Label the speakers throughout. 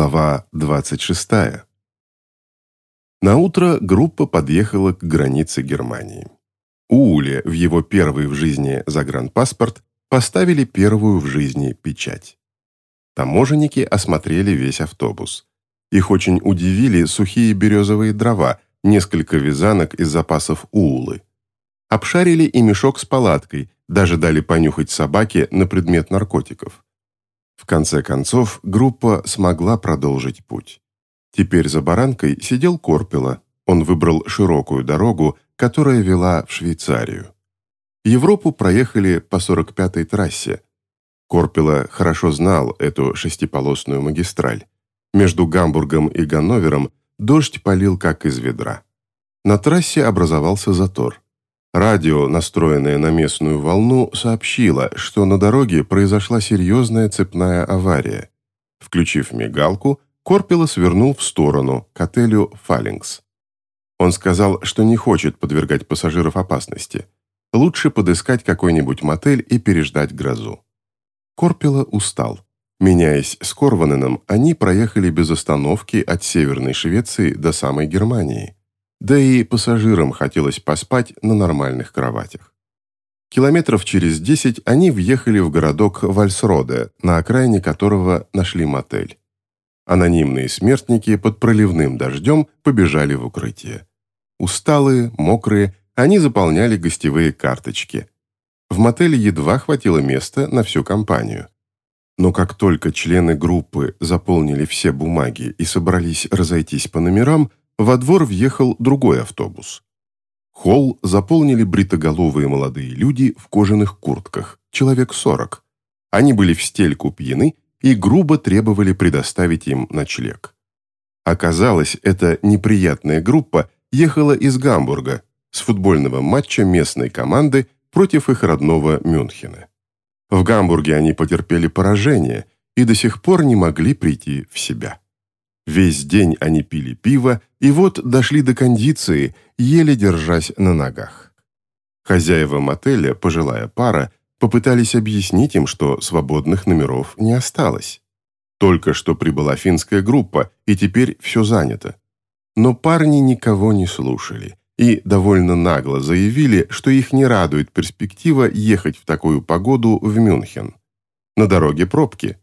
Speaker 1: Глава 26. На утро группа подъехала к границе Германии. Ууле в его первый в жизни загранпаспорт поставили первую в жизни печать. Таможенники осмотрели весь автобус. Их очень удивили сухие березовые дрова, несколько вязанок из запасов Уулы. Обшарили и мешок с палаткой, даже дали понюхать собаке на предмет наркотиков. В конце концов, группа смогла продолжить путь. Теперь за баранкой сидел Корпела. Он выбрал широкую дорогу, которая вела в Швейцарию. Европу проехали по 45-й трассе. Корпела хорошо знал эту шестиполосную магистраль. Между Гамбургом и Ганновером дождь полил как из ведра. На трассе образовался затор. Радио, настроенное на местную волну, сообщило, что на дороге произошла серьезная цепная авария. Включив мигалку, Корпела свернул в сторону, к отелю «Фаллингс». Он сказал, что не хочет подвергать пассажиров опасности. Лучше подыскать какой-нибудь мотель и переждать грозу. Корпела устал. Меняясь с Корваненом, они проехали без остановки от Северной Швеции до самой Германии. Да и пассажирам хотелось поспать на нормальных кроватях. Километров через десять они въехали в городок Вальсроде, на окраине которого нашли мотель. Анонимные смертники под проливным дождем побежали в укрытие. Усталые, мокрые, они заполняли гостевые карточки. В мотеле едва хватило места на всю компанию. Но как только члены группы заполнили все бумаги и собрались разойтись по номерам, во двор въехал другой автобус. Холл заполнили бритоголовые молодые люди в кожаных куртках, человек сорок. Они были в стельку пьяны и грубо требовали предоставить им ночлег. Оказалось, эта неприятная группа ехала из Гамбурга с футбольного матча местной команды против их родного Мюнхена. В Гамбурге они потерпели поражение и до сих пор не могли прийти в себя. Весь день они пили пиво, и вот дошли до кондиции, еле держась на ногах. Хозяева мотеля, пожилая пара, попытались объяснить им, что свободных номеров не осталось. Только что прибыла финская группа, и теперь все занято. Но парни никого не слушали и довольно нагло заявили, что их не радует перспектива ехать в такую погоду в Мюнхен. На дороге пробки.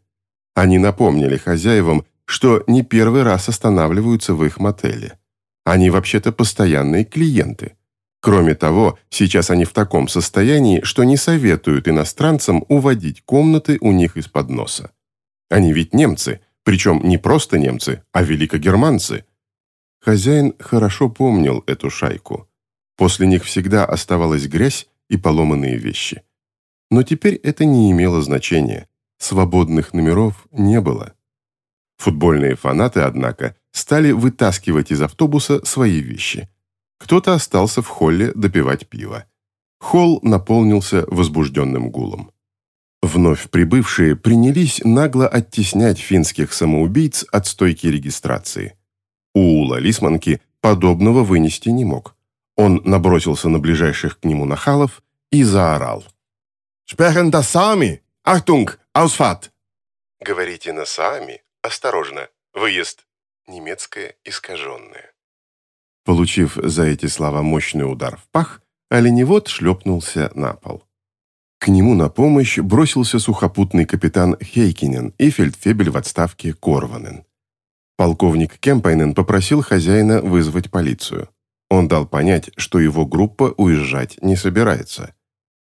Speaker 1: Они напомнили хозяевам, что не первый раз останавливаются в их мотеле. Они вообще-то постоянные клиенты. Кроме того, сейчас они в таком состоянии, что не советуют иностранцам уводить комнаты у них из-под носа. Они ведь немцы, причем не просто немцы, а великогерманцы. Хозяин хорошо помнил эту шайку. После них всегда оставалась грязь и поломанные вещи. Но теперь это не имело значения. Свободных номеров не было. Футбольные фанаты, однако, стали вытаскивать из автобуса свои вещи. Кто-то остался в холле допивать пиво. Холл наполнился возбужденным гулом. Вновь прибывшие принялись нагло оттеснять финских самоубийц от стойки регистрации. Уула Лисманки подобного вынести не мог. Он набросился на ближайших к нему нахалов и заорал. «Sprechen das Sami! Achtung! Ausfahrt!» «Говорите на Саами, Осторожно, выезд. Немецкое искаженное. Получив за эти слова мощный удар в пах, оленевод шлепнулся на пол. К нему на помощь бросился сухопутный капитан Хейкинен и фельдфебель в отставке Корванен. Полковник Кемпайнен попросил хозяина вызвать полицию. Он дал понять, что его группа уезжать не собирается.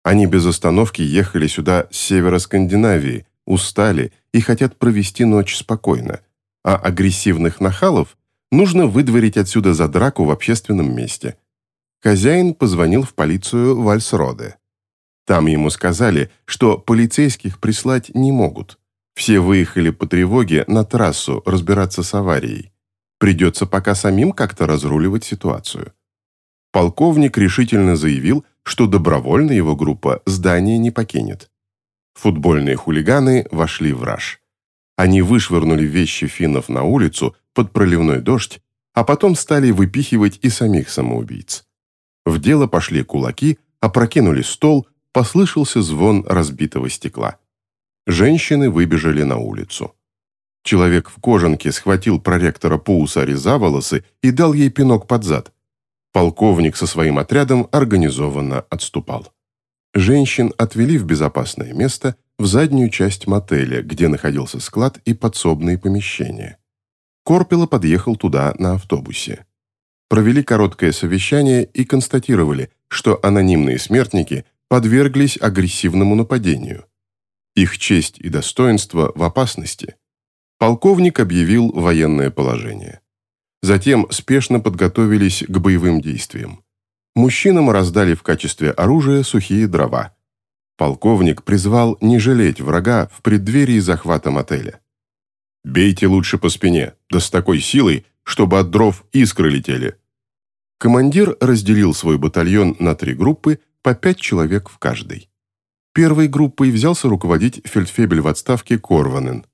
Speaker 1: Они без остановки ехали сюда с севера Скандинавии, устали и хотят провести ночь спокойно, а агрессивных нахалов нужно выдворить отсюда за драку в общественном месте. Хозяин позвонил в полицию Вальсроде. Там ему сказали, что полицейских прислать не могут. Все выехали по тревоге на трассу разбираться с аварией. Придется пока самим как-то разруливать ситуацию. Полковник решительно заявил, что добровольно его группа здание не покинет. Футбольные хулиганы вошли в раж. Они вышвырнули вещи финнов на улицу под проливной дождь, а потом стали выпихивать и самих самоубийц. В дело пошли кулаки, опрокинули стол, послышался звон разбитого стекла. Женщины выбежали на улицу. Человек в кожанке схватил проректора Паусари за волосы и дал ей пинок под зад. Полковник со своим отрядом организованно отступал. Женщин отвели в безопасное место в заднюю часть мотеля, где находился склад и подсобные помещения. Корпела подъехал туда на автобусе. Провели короткое совещание и констатировали, что анонимные смертники подверглись агрессивному нападению. Их честь и достоинство в опасности. Полковник объявил военное положение. Затем спешно подготовились к боевым действиям. Мужчинам раздали в качестве оружия сухие дрова. Полковник призвал не жалеть врага в преддверии захвата мотеля. «Бейте лучше по спине, да с такой силой, чтобы от дров искры летели». Командир разделил свой батальон на три группы по пять человек в каждой. Первой группой взялся руководить фельдфебель в отставке Корванен.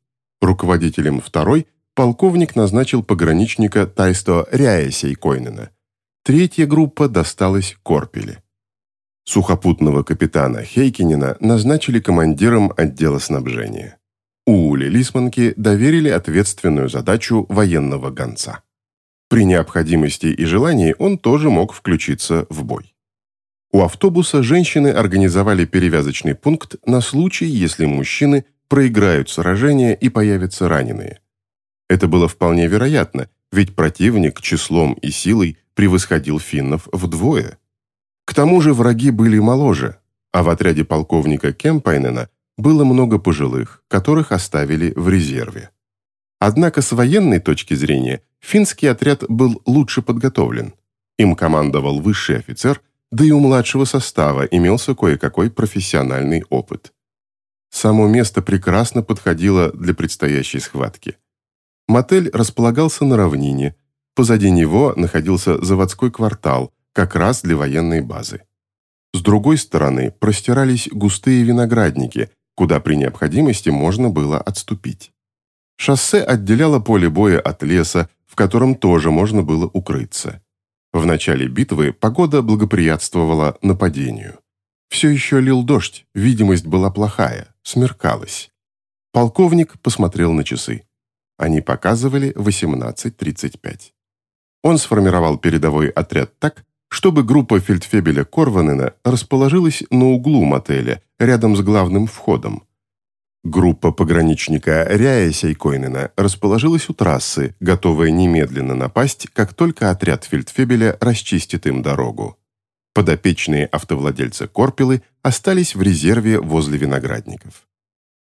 Speaker 1: Руководителем второй полковник назначил пограничника Тайсто Ряесейкойнена. Третья группа досталась Корпеле. Сухопутного капитана Хейкинена назначили командиром отдела снабжения. Ууле Лисманке доверили ответственную задачу военного гонца. При необходимости и желании он тоже мог включиться в бой. У автобуса женщины организовали перевязочный пункт на случай, если мужчины проиграют сражение и появятся раненые. Это было вполне вероятно, ведь противник числом и силой превосходил финнов вдвое. К тому же враги были моложе, а в отряде полковника Кемпайнена было много пожилых, которых оставили в резерве. Однако с военной точки зрения финский отряд был лучше подготовлен. Им командовал высший офицер – да и у младшего состава имелся кое-какой профессиональный опыт. Само место прекрасно подходило для предстоящей схватки. Мотель располагался на равнине, позади него находился заводской квартал, как раз для военной базы. С другой стороны простирались густые виноградники, куда при необходимости можно было отступить. Шоссе отделяло поле боя от леса, в котором тоже можно было укрыться. В начале битвы погода благоприятствовала нападению. Все еще лил дождь, видимость была плохая, смеркалось. Полковник посмотрел на часы. Они показывали 18.35. Он сформировал передовой отряд так, чтобы группа фельдфебеля Корванена расположилась на углу мотеля, рядом с главным входом. Группа пограничника Ряя Сейкойнена расположилась у трассы, готовая немедленно напасть, как только отряд фельдфебеля расчистит им дорогу. Подопечные автовладельцы Корпелы остались в резерве возле виноградников.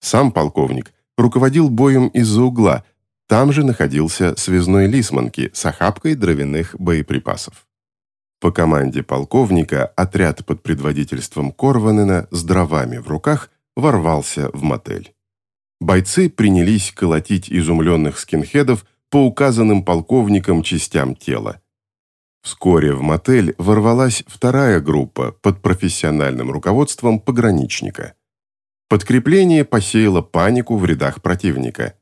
Speaker 1: Сам полковник руководил боем из-за угла, там же находился связной Лисманки с охапкой дровяных боеприпасов. По команде полковника отряд под предводительством Корванена с дровами в руках – ворвался в мотель. Бойцы принялись колотить изумленных скинхедов по указанным полковникам частям тела. Вскоре в мотель ворвалась вторая группа под профессиональным руководством пограничника. Подкрепление посеяло панику в рядах противника.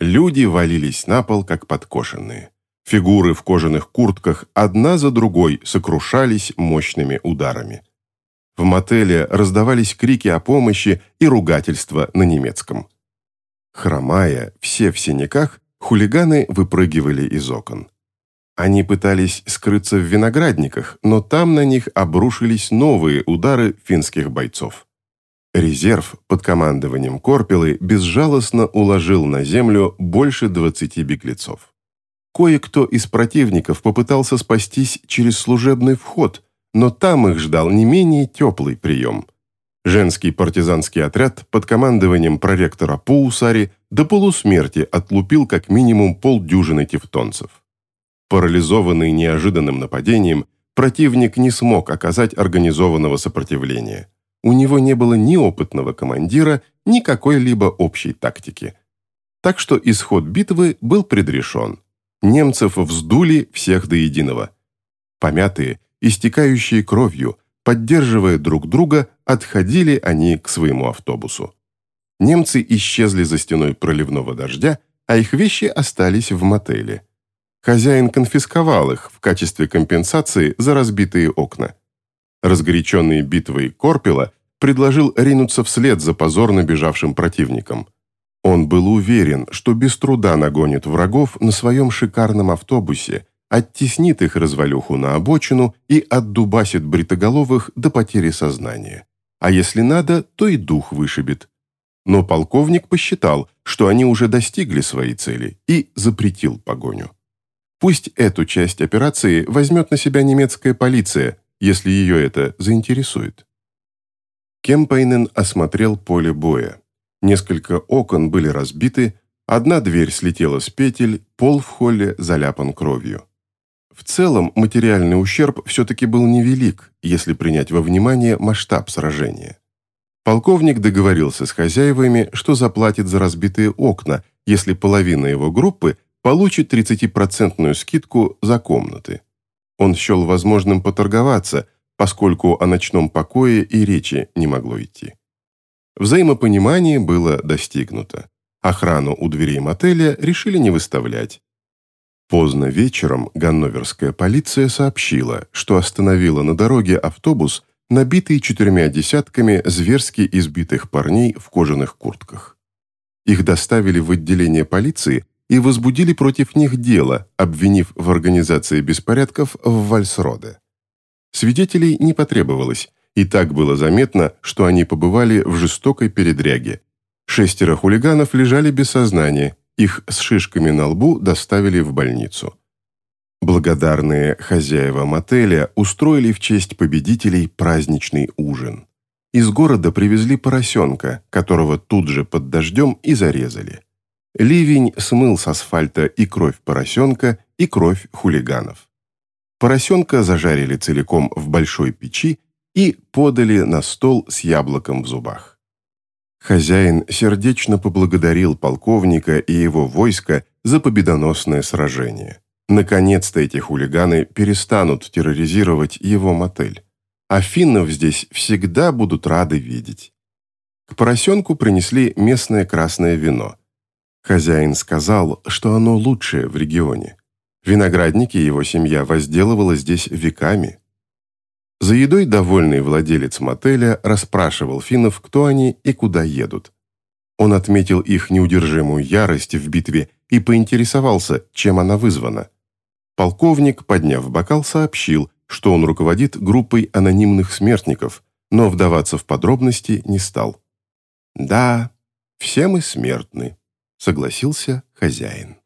Speaker 1: Люди валились на пол, как подкошенные. Фигуры в кожаных куртках одна за другой сокрушались мощными ударами. В мотеле раздавались крики о помощи и ругательства на немецком. Хромая, все в синяках, хулиганы выпрыгивали из окон. Они пытались скрыться в виноградниках, но там на них обрушились новые удары финских бойцов. Резерв под командованием Корпелы безжалостно уложил на землю больше 20 беглецов. Кое-кто из противников попытался спастись через служебный вход – но там их ждал не менее теплый прием. Женский партизанский отряд под командованием проректора Паусари до полусмерти отлупил как минимум полдюжины тевтонцев. Парализованный неожиданным нападением, противник не смог оказать организованного сопротивления. У него не было ни опытного командира, ни какой-либо общей тактики. Так что исход битвы был предрешен. Немцев вздули всех до единого. Помятые, истекающие кровью, поддерживая друг друга, отходили они к своему автобусу. Немцы исчезли за стеной проливного дождя, а их вещи остались в мотеле. Хозяин конфисковал их в качестве компенсации за разбитые окна. Разгоряченный битвой Корпела предложил ринуться вслед за позорно бежавшим противником. Он был уверен, что без труда нагонит врагов на своем шикарном автобусе, оттеснит их развалюху на обочину и отдубасит бритоголовых до потери сознания. А если надо, то и дух вышибет. Но полковник посчитал, что они уже достигли своей цели и запретил погоню. Пусть эту часть операции возьмет на себя немецкая полиция, если ее это заинтересует. Кемпайнен осмотрел поле боя. Несколько окон были разбиты, одна дверь слетела с петель, пол в холле заляпан кровью. В целом, материальный ущерб все-таки был невелик, если принять во внимание масштаб сражения. Полковник договорился с хозяевами, что заплатит за разбитые окна, если половина его группы получит 30% скидку за комнаты. Он счел возможным поторговаться, поскольку о ночном покое и речи не могло идти. Взаимопонимание было достигнуто. Охрану у дверей мотеля решили не выставлять. Поздно вечером ганноверская полиция сообщила, что остановила на дороге автобус, набитый четырьмя десятками зверски избитых парней в кожаных куртках. Их доставили в отделение полиции и возбудили против них дело, обвинив в организации беспорядков в Вальсроде. Свидетелей не потребовалось, и так было заметно, что они побывали в жестокой передряге. Шестеро хулиганов лежали без сознания, их с шишками на лбу доставили в больницу. Благодарные хозяева мотеля устроили в честь победителей праздничный ужин. Из города привезли поросенка, которого тут же под дождем и зарезали. Ливень смыл с асфальта и кровь поросенка, и кровь хулиганов. Поросенка зажарили целиком в большой печи и подали на стол с яблоком в зубах. Хозяин сердечно поблагодарил полковника и его войско за победоносное сражение. Наконец-то эти хулиганы перестанут терроризировать его мотель. А финнов здесь всегда будут рады видеть. К поросенку принесли местное красное вино. Хозяин сказал, что оно лучшее в регионе. Виноградники его семья возделывала здесь веками. За едой довольный владелец мотеля расспрашивал финнов, кто они и куда едут. Он отметил их неудержимую ярость в битве и поинтересовался, чем она вызвана. Полковник, подняв бокал, сообщил, что он руководит группой анонимных смертников, но вдаваться в подробности не стал. «Да, все мы смертны», — согласился хозяин.